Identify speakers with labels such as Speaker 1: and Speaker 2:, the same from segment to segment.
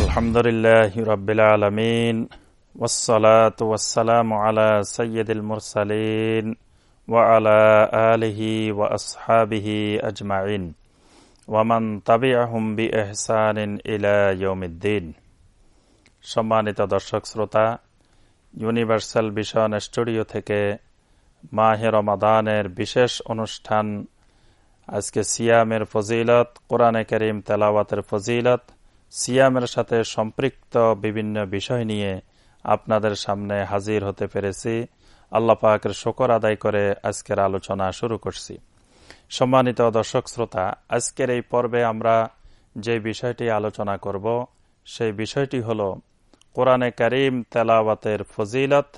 Speaker 1: আলহামদুলিল্লাহ রবিল আলমিন ওসলাত ওসালাম আলা সৈয়দুল মুরসালিন ওয়ালা আলহি ওয়াসহাবিহি আজমাইন। ওয়ামান তাবিআহুম বি এহসানিন ইলা ইয়ৌমিদ্দিন সম্মানিত দর্শক শ্রোতা, ইউনিভার্সাল ভিশন স্টুডিও থেকে মাহের মাদানের বিশেষ অনুষ্ঠান, আজকে সিয়ামের ফজিলত, কোরআনে করিম তেলাওয়াতের ফজিলত সিয়ামের সাথে সম্পৃক্ত বিভিন্ন বিষয় নিয়ে আপনাদের সামনে হাজির হতে পেরেছি। আল্লাহ পাকের শকর আদায় করে আজকের আলোচনা শুরু করছি। সম্মানিত দর্শক শ্রোতা, আজকের এই পর্বে আমরা যে বিষয়টি আলোচনা করব, সেই বিষয়টি হল কোরআনে করিম তেলাওয়াতের ফজিলত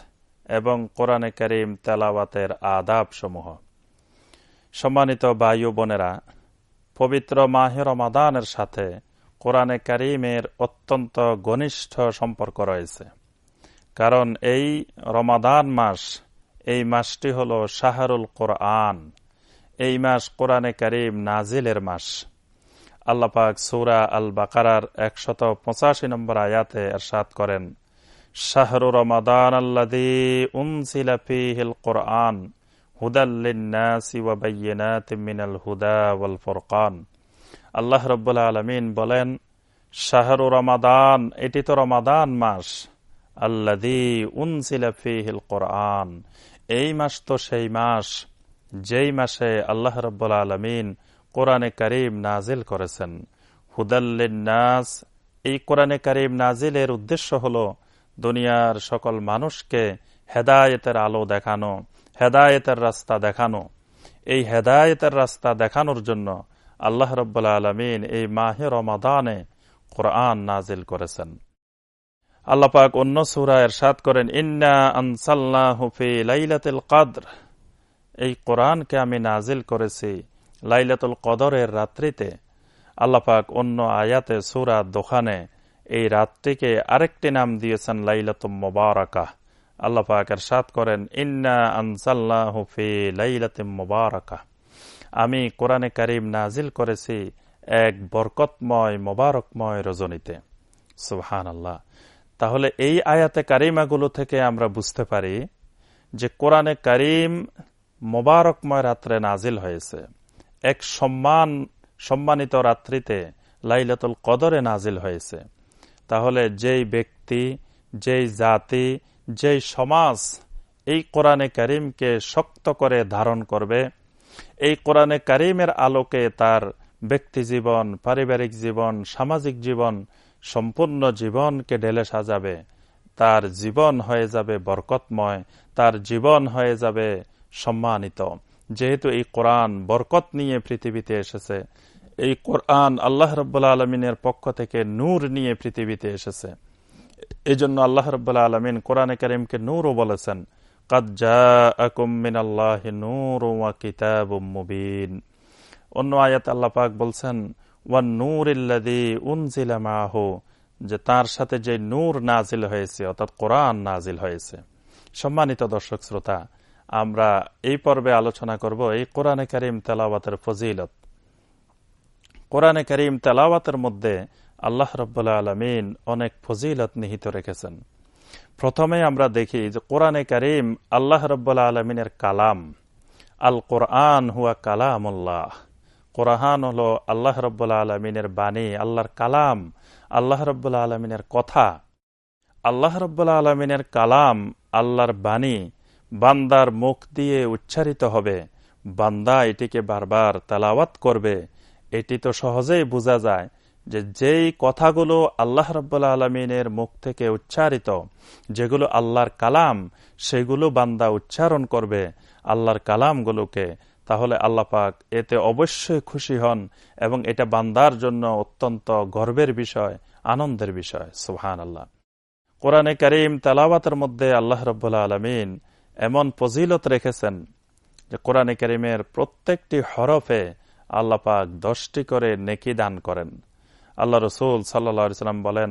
Speaker 1: এবং কোরআনে করিম তেলাওয়াতের আদাব সমূহ সম্মানিত বায়ু বোনেরা, পবিত্র মাহের মাদানের সাথে কোরআনে করিমের অত্যন্ত ঘনিষ্ঠ সম্পর্ক রয়েছে। কারণ এই রমাদান মাস, এই মাসটি হল শাহরুল কোরআন। এই মাস কোরআনে করিম নাজিলের মাস। আল্লাপাক সৌরা আল বাকারার একশত পঁচাশি নম্বর আয়াতে এরশাদ করেন, শাহরু রমাদান আল্লাদি উনসিলাফিহিল কোরআন হুদাল্লিনাসি ওয়াবাইয়িনাত মিনাল হুদা ওয়াল ফুরকান। আল্লাহ রব্বুল্লা আলমিন বলেন, শাহরু রমাদান, এটি তো রমাদান মাস। আল্লাদি উনসিলাফিহিল কোরআন। এই মাস তো সেই মাস, যেই মাসে আল্লাহ রব্বুল্লা আলমিন কোরআনে করিম নাজিল করেছেন। হুদাল্লিনাস এই কোরআনে করিম নাজিলের উদ্দেশ্য হল দুনিয়ার সকল মানুষকে হেদায়েতের আলো দেখানো, হেদায়েতের রাস্তা দেখানো। এই হেদায়েতের রাস্তা দেখানোর জন্য আল্লাহ রব্বুল্লা আলমিন এই মাহে রমাদানে কোরআন নাজিল করেছেন। আল্লাপাক অন্য সুরা এর এরশাদ করেন, ইন্না আনসাল্লাহুফি লাইলাতুল কাদ্র। এই কোরআনকে আমি নাজিল করেছি লাইলাতুল কদরের রাত্রিতে। আল্লাপাক অন্য আয়াতে সুরা দোকানে এই রাত্রিকে আরেকটি নাম দিয়েছেন, লাইলাতুম মোবারকা। আল্লাপাক এরশাদ করেন, ইন্না আনসাল্লাহুফি লাইলাতিম মোবারকা। আমি কোরআনে কারিম নাজিল করেছি এক বরকতময়, মোবারকময় রজনীতে। সুহান আল্লাহ তাহলে এই আয়াতে কারিমাগুলো থেকে আমরা বুঝতে পারি যে কোরআনে কারিম মোবারকময় রাত্রে নাজিল হয়েছে। এক সম্মান, সম্মানিত রাত্রিতে লাইলাতুল কদরে নাজিল হয়েছে। তাহলে যেই ব্যক্তি, যেই জাতি, যেই সমাজ এই কোরআনে করিমকে শক্ত করে ধারণ করবে এই কোরআনে কারিমের আলোকে তার ব্যক্তি জীবন, পারিবারিক জীবন, সামাজিক জীবন, সম্পূর্ণ জীবনকে ঢেলে সাজাবে। তার জীবন হয়ে যাবে বরকতময়, তার জীবন হয়ে যাবে সম্মানিত। যেহেতু এই কোরআন বরকত নিয়ে পৃথিবীতে এসেছে, এই কোরআন আল্লাহ রব্বুল্লা আলমিনের পক্ষ থেকে নূর নিয়ে পৃথিবীতে এসেছে। এই জন্য আল্লাহ রব্বুল্লা আলমিন কোরআনে করিমকে নূরও বলেছেন। তার সাথে যে নূর নাজিল হয়েছে, অর্থাৎ কোরআন নাজিল হয়েছে। সম্মানিত দর্শক শ্রোতা, আমরা এই পর্বে আলোচনা করব এই কোরআনে করিম তেলাওয়াতের ফজিলত। কোরআনে করিম তেলাওয়াতের মধ্যে আল্লাহ রব্বুল্লা আলমিন অনেক ফজিলত নিহিত রেখেছেন। প্রথমে আমরা দেখি যে কোরআনে করিম, আল্লাহ রব্বুল্লা আলমিনের কালাম। আল কোরআন হুয়া কালামুল্লাহ। কোরআন হল আল্লাহ রব্বুল্লা আলমিনের বাণী, আল্লাহর কালাম, আল্লাহ রব্বুল্লা আলমিনের কথা। আল্লাহ রব্বুল্লা আলমিনের কালাম আল্লাহর বাণী, বান্দার মুখ দিয়ে উচ্চারিত হবে। বান্দা এটিকে বারবার তালাওয়াত করবে। এটি তো সহজেই বোঝা যায় যে যেই কথাগুলো আল্লাহ রব্বুল্লা আলমিনের মুখ থেকে উচ্চারিত, যেগুলো আল্লাহর কালাম, সেগুলো বান্দা উচ্চারণ করবে আল্লাহর কালামগুলোকে, তাহলে আল্লাহ পাক এতে অবশ্যই খুশি হন এবং এটা বান্দার জন্য অত্যন্ত গর্বের বিষয়, আনন্দের বিষয় সুহান আল্লাহ কোরআনে করিম তালাবাতের মধ্যে আল্লাহ রব্বুল্লা আলমিন এমন ফজিলত রেখেছেন যে কোরআনে করিমের প্রত্যেকটি হরফে আল্লাহ পাক দশটি করে নেকি দান করেন। আল্লাহ রসুল সাল্লাম বলেন,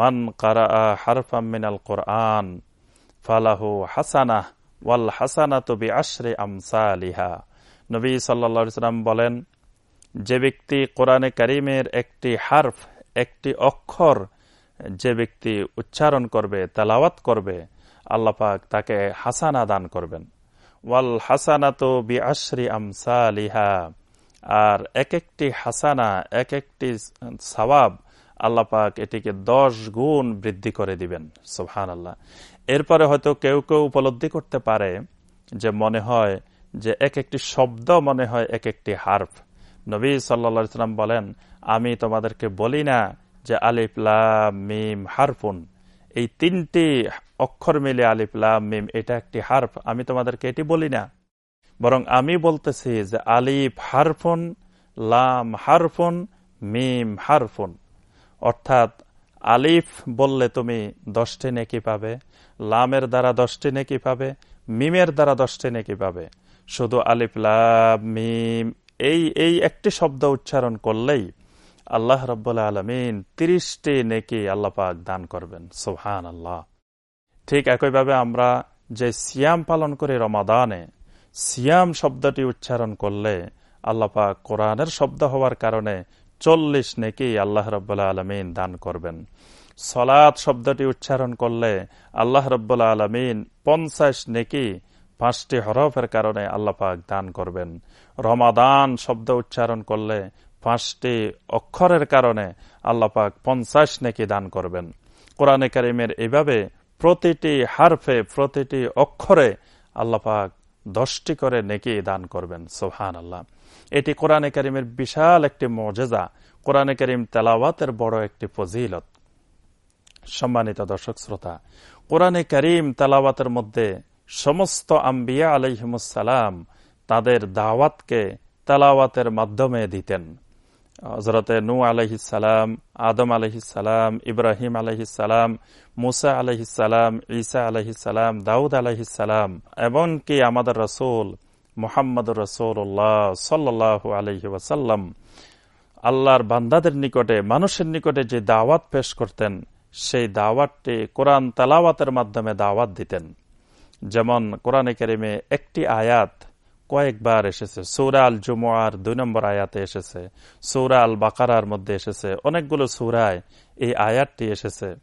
Speaker 1: মান কারা হারফাম মিনাল কোরআন, ফালাহু হাসানা ওয়াল হাসানা তবি আশরে আমসা আলিহা নবী সাল্লাম বলেন, যে ব্যক্তি কোরআনে করিমের একটি হার্ফ, একটি অক্ষর যে ব্যক্তি উচ্চারণ করবে, তেলাওয়াত করবে আল্লাপাক তাকে হাসানা দান করবেন। ওয়াল হাসানা তো বি আশ্রি আমসালিহা। আর এক একটি হাসানা এক একটি সবাব আল্লাপাক এটিকে দশ গুণ বৃদ্ধি করে দিবেন সোহান আল্লাহ এরপরে হয়তো কেউ কেউ উপলব্ধি করতে পারে যে মনে হয় যে এক একটি শব্দ মনে হয় এক একটি হার্ফ। নবী সাল্লাম বলেন, আমি তোমাদেরকে বলি না যে আলিফলাম মিম হারফুন। এই তিনটি অক্ষর মিলে আলিফলাম মিম, এটা একটি হার্ফ। আমি তোমাদেরকে এটি বলি না। বরং আমি বলতেছি যে আলিফ হারফুন, লাম হারফুন, মিম হারফুন। অর্থাৎ আলিফ বললে তুমি দশটি নেকি পাবে, লামের দ্বারা দশটি নেকি পাবে, মিমের দ্বারা দশটি নেকি পাবে। শুধু আলিফ, লাম, মিম এই এই একটি শব্দ উচ্চারণ করলেই আল্লাহ রব্বুল্লা আলমিন তিরিশটি নেকি আল্লাপাক দান করবেন। সোহান আল্লাহ ঠিক একইভাবে আমরা যে সিয়াম পালন করি রমাদানে সিয়াম শব্দটি উচ্চারণ করলে আল্লাপাক কোরআনের শব্দ হওয়ার কারণে চল্লিশ নেকি আল্লাহ রব্বুল্লা আলমিন দান করবেন। সলাদ শব্দটি উচ্চারণ করলে আল্লাহ রব্বুল্লা আলমিন পঞ্চাশ নেকি পাঁচটি হরফের কারণে আল্লাপাক দান করবেন। রমাদান শব্দ উচ্চারণ করলে পাঁচটি অক্ষরের কারণে আল্লাপাক পঞ্চাশ নেকি দান করবেন। কোরআনে করিমের এইভাবে প্রতিটি হারফে প্রতিটি অক্ষরে আল্লাপাক দশটি করে নেকি দান করবেন সোহান আল্লাহ এটি কোরআনে করিমের বিশাল একটি মজেজা। কোরআনে করিম তেলাওয়াতের বড় একটি ফজিলত। সম্মানিত দর্শক শ্রোতা, কোরআনে করিম তেলাওয়াতের মধ্যে সমস্ত আম্বিয়া আলহিমুসালাম তাদের দাওয়াতকে তেলাওয়াতের মাধ্যমে দিতেন। হজরতে নু আলহিসাল্লাম আদম আলহিসাল্লাম ইব্রাহিম আলহিসাল্লাম মুসা আলহিসাল্লাম ঈসা আলহিসাল্লাম দাউদ আলহিসাল্লাম এমনকি আমাদের রসুল মোহাম্মদ রসুল্লাহ সাল্লাহ আলহি ওয়াসাল্লাম, আল্লাহর বান্দাদের নিকটে, মানুষের নিকটে যে দাওয়াত পেশ করতেন, সেই দাওয়াতটি কোরআন তালাওয়াতের মাধ্যমে দাওয়াত দিতেন। যেমন কোরআনে কেরিমে একটি আয়াত কয়েকবার এসেছে। সৌরা আল জুমার দুই নম্বর আয়াতে এসেছে। সৌরা আল বাকারার মধ্যে এসেছে। অনেকগুলো সৌরায় এই আয়াতটি এসেছে।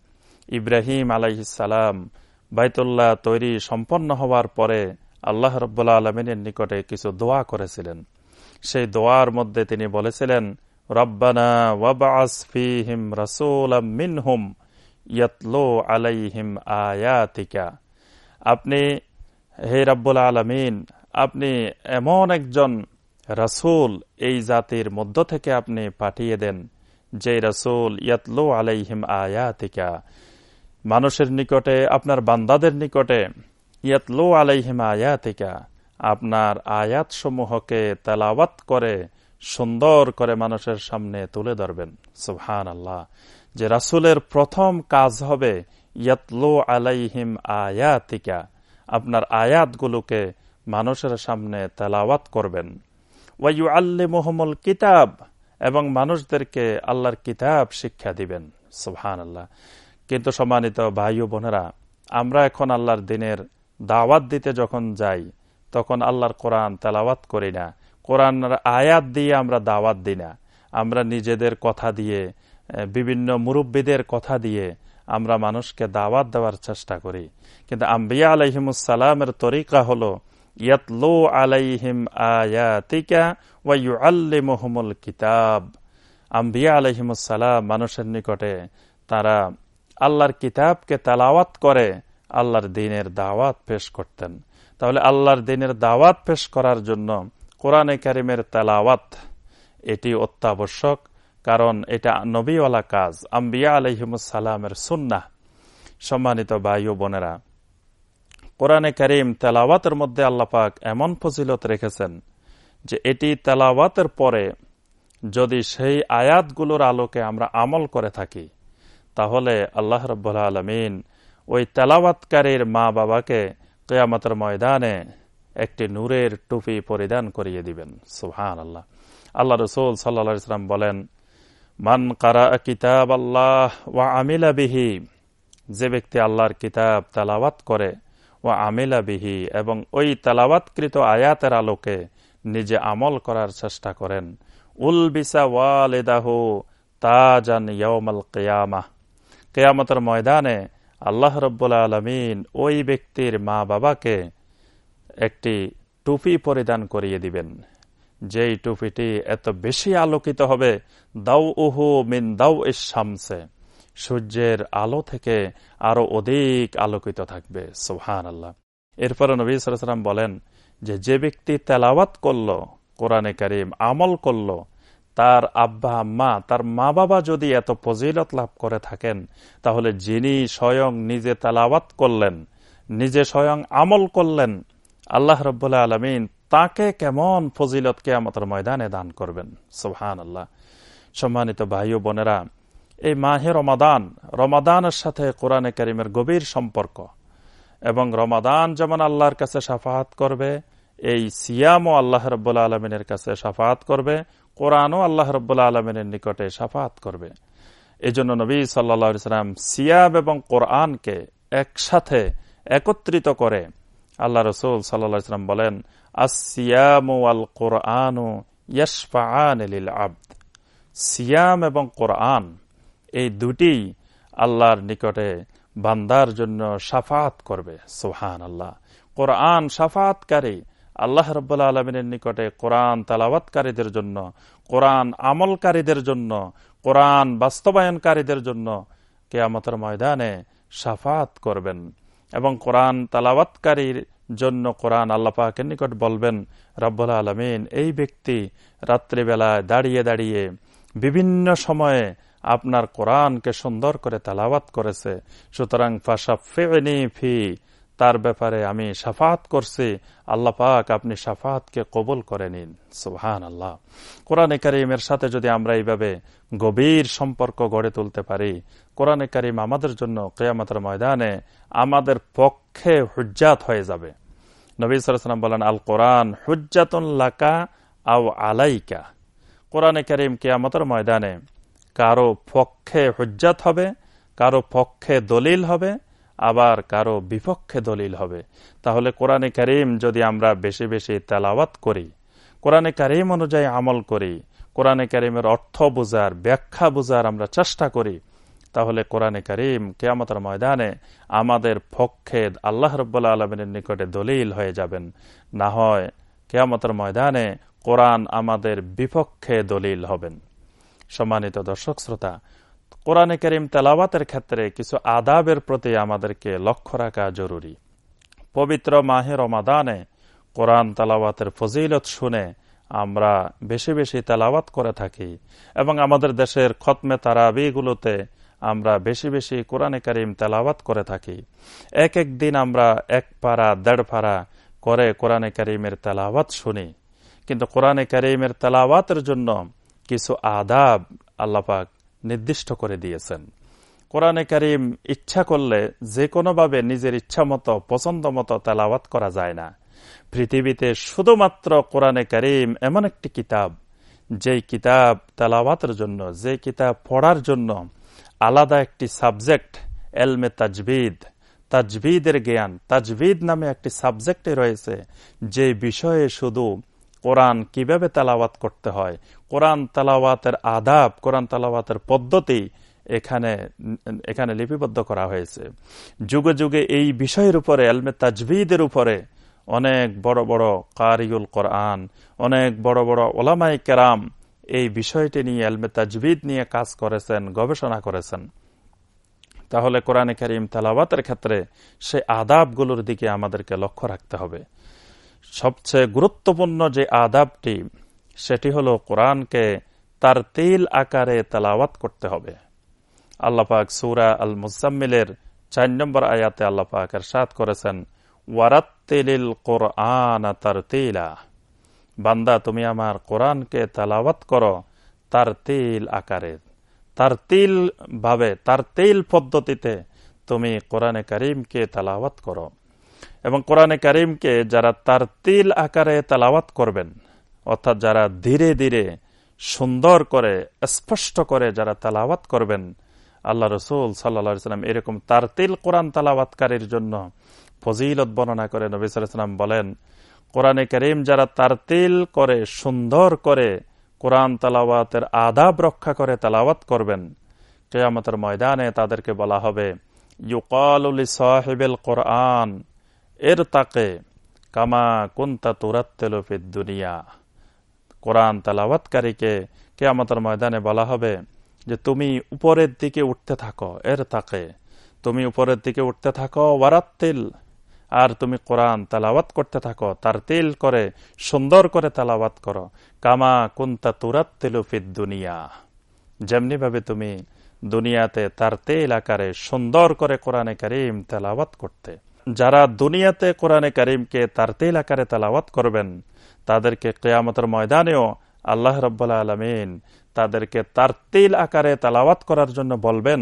Speaker 1: ইব্রাহিম আলাইসালাম বাইতুল্লাহ তৈরি সম্পন্ন হওয়ার পরে আল্লাহ রব্বুল্লা আলমিনের নিকটে কিছু দোয়া করেছিলেন। সেই দোয়ার মধ্যে তিনি বলেছিলেন, রব্বানা ওয়াবাস ফিহিম রাসুল মিনহুম ইয়াতলো আলাইহিম আয়াতিকা। আপনি হে রব্বুল আলমিন আপনি এমন একজন রাসুল এই জাতির মধ্য থেকে আপনি পাঠিয়ে দেন, যে রাসুল ইয়াতলো আলাইহিম আয়াতিকা। মানুষের নিকটে, আপনার বান্দাদের নিকটে ইয়াতলো আলাইহিম আয়াতিকা। আপনার আয়াত সমূহকে তেলাওয়াত করে, সুন্দর করে মানুষের সামনে তুলে ধরবেন। সুহান আল্লাহ যে রাসুলের প্রথম কাজ হবে ইয়াতলো আলাইহিম আয়াতিকা। আপনার আয়াতগুলোকে মানুষের সামনে তেলাওয়াত করবেন। ওয়াইউ আল্লি মোহাম্মল কিতাব, এবং মানুষদেরকে আল্লাহর কিতাব শিক্ষা দিবেন। সুহান আল্লাহ কিন্তু সম্মানিত ভাই ও বোনেরা, আমরা এখন আল্লাহর দিনের দাওয়াত দিতে যখন যাই, তখন আল্লাহর কোরআন তেলাওয়াত করি না। কোরআন আয়াত দিয়ে আমরা দাওয়াত দিই না। আমরা নিজেদের কথা দিয়ে বিভিন্ন মুরব্বীদের কথা দিয়ে আমরা মানুষকে দাওয়াত দেওয়ার চেষ্টা করি। কিন্তু আম্বিয়া আলহিমুসালামের তরিকা হলো ইয়াতলো আলাইহিম আয়াতিকা ওয়া ইউআল্লিমুহুমুল কিতাব। আম্বিয়া আলহিমুসালাম মানুষের নিকটে তারা আল্লাহর কিতাবকে তালাওয়াত করে আল্লাহর দিনের দাওয়াত পেশ করতেন। তাহলে আল্লাহর দিনের দাওয়াত পেশ করার জন্য কোরআনে কারিমের তেলাওয়াত, এটি অত্যাবশ্যক, কারণ এটা নবীওয়ালা কাজ, আম্বিয়া আলহিমুসালামের সুন্না সম্মানিত বায়ু বোনেরা কোরআনে করিম তেলাওয়াতের মধ্যে আল্লাপাক এমন ফজিলত রেখেছেন যে এটি তেলাওয়াতের পরে যদি সেই আয়াতগুলোর আলোকে আমরা আমল করে থাকি, তাহলে আল্লাহ রব্বুল্লা আলমিন ওই তেলাওয়াতকারীর মা বাবাকে কেয়ামতের ময়দানে একটি নূরের টুপি পরিধান করিয়ে দিবেন। সুহান আল্লাহ আল্লাহ রসুল সাল্লা ইসলাম বলেন, মান কারা কিতাব আল্লাহ ওয়া আমিলা বিহি, যে ব্যক্তি আল্লাহর কিতাব তালাওয়াত করে ও আমিলা বিহি, এবং ওই তালাওয়াতকৃত আয়াতের আলোকে নিজে আমল করার চেষ্টা করেন। উল বিসা ওয়ালেদাহু তাজান ইয়মাল কেয়ামা। কেয়ামতের ময়দানে আল্লাহ রব্বুল্লা আলমিন ওই ব্যক্তির মা বাবাকে একটি টুপি পরিধান করিয়ে দিবেন। যেই টুপিটি এত বেশি আলোকিত হবে দাউ উহু মিন দাউ শামসে। সূর্যের আলো থেকে আরও অধিক আলোকিত থাকবে সোহান আল্লাহ এরপরে নবী সালাম বলেন যে যে ব্যক্তি তেলাওয়াত করল, কোরআনে করিম আমল করল, তার আব্বা, আম্মা, তার মা বাবা যদি এত ফজিলত লাভ করে থাকেন, তাহলে যিনি স্বয়ং নিজে তেলাওয়াত করলেন, নিজে স্বয়ং আমল করলেন, আল্লাহ রব্বুল্লাহ আলমিন তাকে কেমন ফজিলত কে আমাদের ময়দানে দান করবেন সোহান আল্লাহ সম্মানিত ভাই ও বোনেরা এই মাহে রমাদান, রমাদানের সাথে কোরআনে করিমের গভীর সম্পর্ক। এবং রমাদান যেমন আল্লাহর কাছে সাফাহাত করবে, এই সিয়ামও আল্লাহ রব্বুল্লা আলমিনের কাছে সাফাহাত করবে, কোরআনও আল্লাহ রব্বুল্লা আলমিনের নিকটে সাফাহাত করবে। এই জন্য নবী সাল্লা সাল্লাম সিয়াম এবং কোরআনকে একসাথে একত্রিত করে আল্লাহ রসুল সাল্লা সাল্লাম বলেন আসিয়াম আল কোরআন আব্দ সিয়াম এবং কোরআন এই দুটি আল্লাহর নিকটে বান্দার জন্য সাফাত করবে সোহান আল্লাহ কোরআন সাফাতকারী, আল্লাহ রব্বুল্লা আলমিনের নিকটে কোরআন তালাবাতকারীদের জন্য, কোরআন আমলকারীদের জন্য, কোরআন বাস্তবায়নকারীদের জন্য কেয়ামতের ময়দানে সাফাত করবেন। এবং কোরআন তালাবাতকারীর জন্য কোরআন আল্লাপাকের নিকট বলবেন রব্বুল্লা আলমিন, এই ব্যক্তি রাত্রিবেলায় দাঁড়িয়ে দাঁড়িয়ে বিভিন্ন সময়ে আপনার কোরআনকে সুন্দর করে তালাবাত করেছে। সুতরাং ফি, তার ব্যাপারে আমি সাফাত করছি। আল্লাহ পাক আপনি সাফাতকে কবুল করে নিন। সুহান আল্লাহ কোরআনে কারিমের সাথে যদি আমরা এইভাবে গভীর সম্পর্ক গড়ে তুলতে পারি, কোরআনে কারিম আমাদের জন্য কেয়ামতের ময়দানে আমাদের পক্ষে হুজ্জাত হয়ে যাবে। নবী সালাম বলেন, আল কোরআন হুজ্জাতুল্লাকা আও আলাইকা। কোরআনে করিম কেয়ামতের ময়দানে কারও পক্ষে হুজ্জাত হবে, কারও পক্ষে দলিল হবে, আবার কারও বিপক্ষে দলিল হবে। তাহলে কোরআনে করিম যদি আমরা বেশি বেশি তেলাওয়াত করি, কোরআনে করিম অনুযায়ী আমল করি, কোরআনে করিমের অর্থ বোঝার, ব্যাখ্যা বোঝার আমরা চেষ্টা করি, তাহলে কোরআনে করিম কেয়ামতের ময়দানে আমাদের পক্ষে আল্লাহ রব্বুল্লা আলমিনের নিকটে দলিল হয়ে যাবেন। না হয় কেয়ামতের ময়দানে কোরআন আমাদের বিপক্ষে দলিল হবেন। সম্মানিত দর্শক, শ্রোতা, কোরআনে করিম তেলাওয়াতের ক্ষেত্রে কিছু আদাবের প্রতি আমাদেরকে লক্ষ্য রাখা জরুরি। পবিত্র মাহে রমাদানে কোরআন তালাওয়াতের ফজিলত শুনে আমরা বেশি বেশি তেলাওয়াত করে থাকি এবং আমাদের দেশের খতমে তারাবিগুলোতে আমরা বেশি বেশি কোরআনে করিম তেলাওয়াত করে থাকি। এক এক দিন আমরা এক পাড়া, দেড় পাড়া করে কোরআনে করিমের তেলাওয়াত শুনি। কিন্তু কোরআনে করিমের তেলাওয়াতের জন্য কিছু আদাব আল্লাপাক নির্দিষ্ট করে দিয়েছেন। কোরআনে করিম ইচ্ছা করলে যে কোনোভাবে নিজের ইচ্ছা মতো, পছন্দ মতো তেলাওয়াত করা যায় না। পৃথিবীতে শুধুমাত্র কোরআনে করিম এমন একটি কিতাব, যেই কিতাব তেলাওয়াতের জন্য যে কিতাব পড়ার জন্য আলাদা একটি সাবজেক্ট, এলমে তাজবিদ, তাজবিদের জ্ঞান, তাজবিদ নামে একটি সাবজেক্টে রয়েছে যে বিষয়ে শুধু কোরআন কীভাবে তালাওয়াত করতে হয়? কোরআন তালাওয়াতের আদাব, কোরআন তালাওয়াতের পদ্ধতি এখানে এখানে লিপিবদ্ধ করা হয়েছে। যুগে যুগে এই বিষয়ের উপরে, এলমে তাজবিদের উপরে অনেক বড় বড় কারিউল কোরআন, অনেক বড় বড় ওলামাই কেরাম এই বিষয়টি নিয়ে, এলমে তাজবিদ নিয়ে কাজ করেছেন, গবেষণা করেছেন। তাহলে কোরআনে করিম তালাবাতের ক্ষেত্রে সে আদাবগুলোর দিকে আমাদেরকে লক্ষ্য রাখতে হবে। সবচেয়ে গুরুত্বপূর্ণ যে আদাবটি, সেটি হল কোরআনকে তার তিল আকারে তালাওয়াত করতে হবে। আল্লাপাক সুরা আল মুজাম্মিলের চার নম্বর আয়াতে আল্লাপাক এর সাত করেছেন, ওয়ারাত্তিলিল কোরআন তার তিলা বান্দা, তুমি আমার কোরআনকে তালাওয়াত করো তার তিল আকারে। তার তিল ভাবে, তার তিল পদ্ধতিতে তুমি কোরআনে করিমকে তালাওয়াত করো। এবং কোরআনে করিমকে যারা তার তিল আকারে তালাওয়াত করবেন, অর্থাৎ যারা ধীরে ধীরে সুন্দর করে, স্পষ্ট করে যারা তালাওয়াত করবেন, আল্লাহ রসুল সাল্লা সাল্লাম এরকম তার তিল কোরআন তালাওয়াতকারীর জন্য ফজিলত বর্ণনা করে নবী সাল্লাম বলেন, কোরআনে করিম যারা তার তিল করে, সুন্দর করে কোরআন তালাওয়াতের আদাব রক্ষা করে তালাওয়াত করবেন, কেয়ামতের ময়দানে তাদেরকে বলা হবে, ইউকাল সাহেবেল কোরআন। এর তাকে কামা কুন্তা তুরাত্তেলফিদ দুনিয়া। কোরআন তালাওয়াতকারীকে কেয়ামতের ময়দানে বলা হবে যে, তুমি উপরের দিকে উঠতে থাকো এর তাকে তুমি উপরের দিকে উঠতে থাকো, ওয়ারাত্তিল। আর তুমি কোরআন তালাওয়াত করতে থাকো তার তেল করে, সুন্দর করে তালাওয়াত করো। কামা কুন্তা তুরাত্তিলুফিদ দুনিয়া। যেমনি ভাবে তুমি দুনিয়াতে তার তেল আকারে সুন্দর করে কোরআনে করিম তেলাওয়াত করতে। যারা দুনিয়াতে কোরআনে করিমকে তার তেল আকারে তালাওয়াত করবেন, তাদেরকে কেয়ামতের ময়দানেও আল্লাহ রব্বুল্লা আলমিন তাদেরকে তার তেল আকারে তালাওয়াত করার জন্য বলবেন,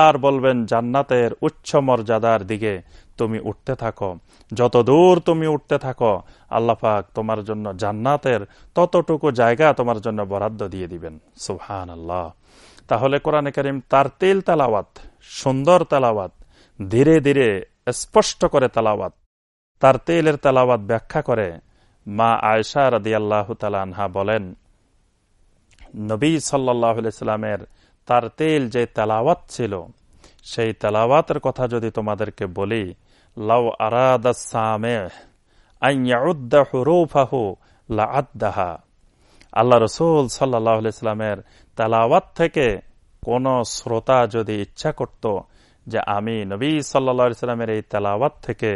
Speaker 1: আর বলবেন, জান্নাতের উচ্চ মর্যাদার দিকে তুমি উঠতে থাকো। যত দূর তুমি উঠতে থাকো আল্লাপাক তোমার জন্য জান্নাতের ততটুকু জায়গা তোমার জন্য বরাদ্দ দিয়ে দিবেন। সুহান আল্লাহ তাহলে কোরআনে করিম তার তেল তালাওয়াত, সুন্দর তালাওয়াত, ধীরে ধীরে স্পষ্ট করে তালাওয়াত। তার তেলের তালাওয়াত ব্যাখ্যা করে মা আয়সা রাদি আল্লাহ তালানহা বলেন, নবী সাল্লাহ সাল্লামের তার তেল যে তালাওয়াত ছিল, সেই তালাওয়াতের কথা যদি তোমাদেরকে বলি, লাউ আরাদা সামে আদাহা আল্লাহ রসুল সাল্লাহ ইসলামের তালাওয়াত থেকে কোন শ্রোতা যদি ইচ্ছা করত যে আমি নবী সাল্লা সাল্লামের এই তেলাওয়াত থেকে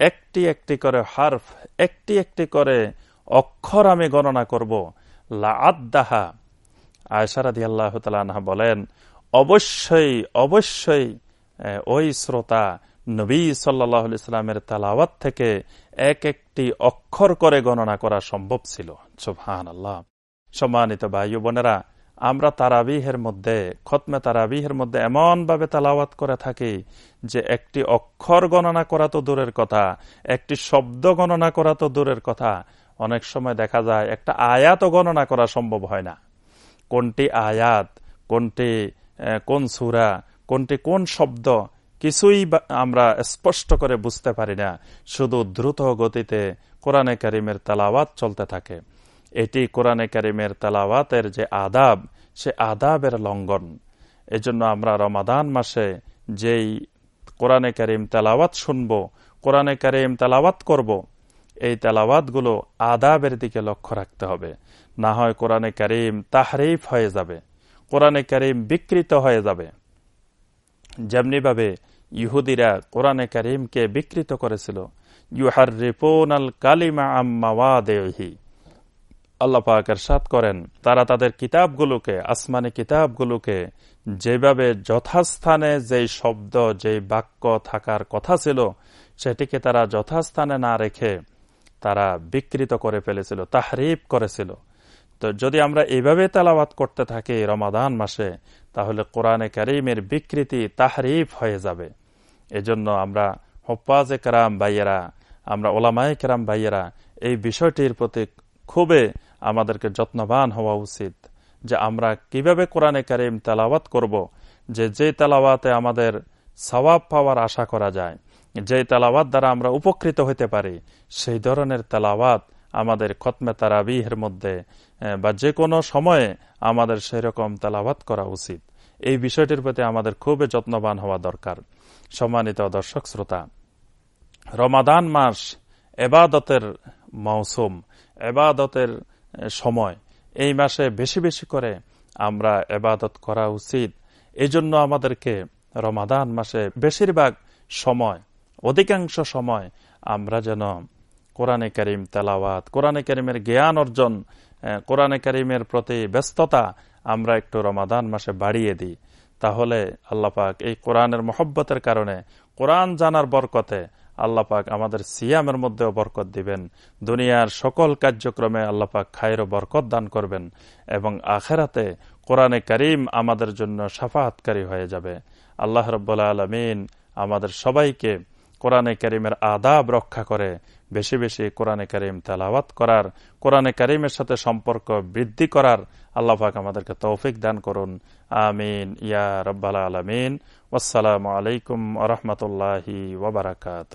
Speaker 1: একটি একটি করে হার্ফ, একটি একটি করে অক্ষর আমি গণনা করব। লা আদাহা আয়সারাদি আল্লাহ তালা বলেন, অবশ্যই অবশ্যই ওই শ্রোতা নবী সাল্লাহ ইসলামের তালাওয়াত থেকে এক একটি অক্ষর করে গণনা করা সম্ভব ছিল। সুবহান আল্লাহ সম্মানিত ভাই বোনেরা আমরা তারাবিহের মধ্যে, খতমে তারাবিহের মধ্যে এমনভাবে তালাওয়াত করে থাকি যে একটি অক্ষর গণনা করা তো দূরের কথা, একটি শব্দ গণনা করা তো দূরের কথা। অনেক সময় দেখা যায় একটা আয়াত গণনা করা সম্ভব হয় না। কোনটি আয়াত, কোনটি কোন সুরা, কোনটি কোন শব্দ, কিছুই আমরা স্পষ্ট করে বুঝতে পারি না। শুধু দ্রুত গতিতে কোরআনে করিমের তালাওয়াত চলতে থাকে। এটি কোরআনে কারিমের তালাওয়াতের যে আদাব, সে আদাবের লঙ্ঘন। এজন্য আমরা রমাদান মাসে যেই কোরআনে কারিম তালাওয়াত শুনব, কোরআনে কারিম তালাওয়াত করব, এই তালাওয়াতগুলো আদাবের দিকে লক্ষ্য রাখতে হবে। না হয় কোরআনে কারিম তাহরিফ হয়ে যাবে, কোরআনে কারিম বিকৃত হয়ে যাবে। যেমনিভাবে ইহুদিরা কোরআনে কারিমকে বিকৃত করেছিল ইউহার রিপোন আল কালিমা আম্মাওয়াদেহি আল্লাপাকের সাত করেন, তারা তাদের কিতাবগুলোকে, আসমানি কিতাবগুলোকে যেভাবে যথাস্থানে যেই শব্দ, যেই বাক্য থাকার কথা ছিল, সেটিকে তারা যথাস্থানে না রেখে তারা বিকৃত করে ফেলেছিল তাহরিফ করেছিল। তো যদি আমরা এভাবে তালাবাত করতে থাকি রমাদান মাসে, তাহলে কোরআনে করিমের বিকৃতি তাহরিফ হয়ে যাবে। এজন্য আমরা হপ্পাজে কারাম ভাইয়েরা, আমরা ওলামায় কেরাম ভাইয়েরা, এই বিষয়টির প্রতি খুবই আমাদেরকে যত্নবান হওয়া উচিত যে আমরা কীভাবে কোরআনে কারিম তেলাওয়াত করব, যে যে তেলাওয়াতে আমাদের সবাব পাওয়ার আশা করা যায় যে তেলাওয়াত দ্বারা আমরা উপকৃত হতে পারি, সেই ধরনের তেলাওয়াত আমাদের খতমে তারাবিহের মধ্যে বা যে কোনো সময়ে আমাদের সেরকম তেলাওয়াত করা উচিত। এই বিষয়টির প্রতি আমাদের খুবই যত্নবান হওয়া দরকার। সম্মানিত দর্শক শ্রোতা, রমাদান মাস এবাদতের মৌসুম, এবাদতের সময়। এই মাসে বেশি বেশি করে আমরা এবাদত করা উচিত। এই জন্য আমাদেরকে রমাদান মাসে বেশিরভাগ সময়, অধিকাংশ সময় আমরা যেন কোরআনে করিম তেলাওয়াত, কোরআনে করিমের জ্ঞান অর্জন কোরআনে করিমের প্রতি ব্যস্ততা আমরা একটু রমাদান মাসে বাড়িয়ে দিই। তাহলে আল্লাপাক এই কোরআনের মহব্বতের কারণে কোরআন জানার বরকতে আল্লাপাক আমাদের সিয়ামের মধ্যেও বরকত দিবেন। দুনিয়ার সকল কার্যক্রমে আল্লাপাক খায়ের বরকত দান করবেন এবং আখেরাতে কোরআনে করিম আমাদের জন্য সাফাহাতকারী হয়ে যাবে। আল্লাহ রব্বুল্লা আলমিন আমাদের সবাইকে কোরআনে করিমের আদাব রক্ষা করে বেশি বেশি কোরআনে করিম তেলাওয়াত করার, কোরআনে কারিমের সাথে সম্পর্ক বৃদ্ধি করার আল্লাহাক আমাদেরকে তৌফিক দান করুন। আমিন। ইয়া রব্বাল আলমিন। আসসালামু আলাইকুম আরহামতুল্লাহি ওবরাকাত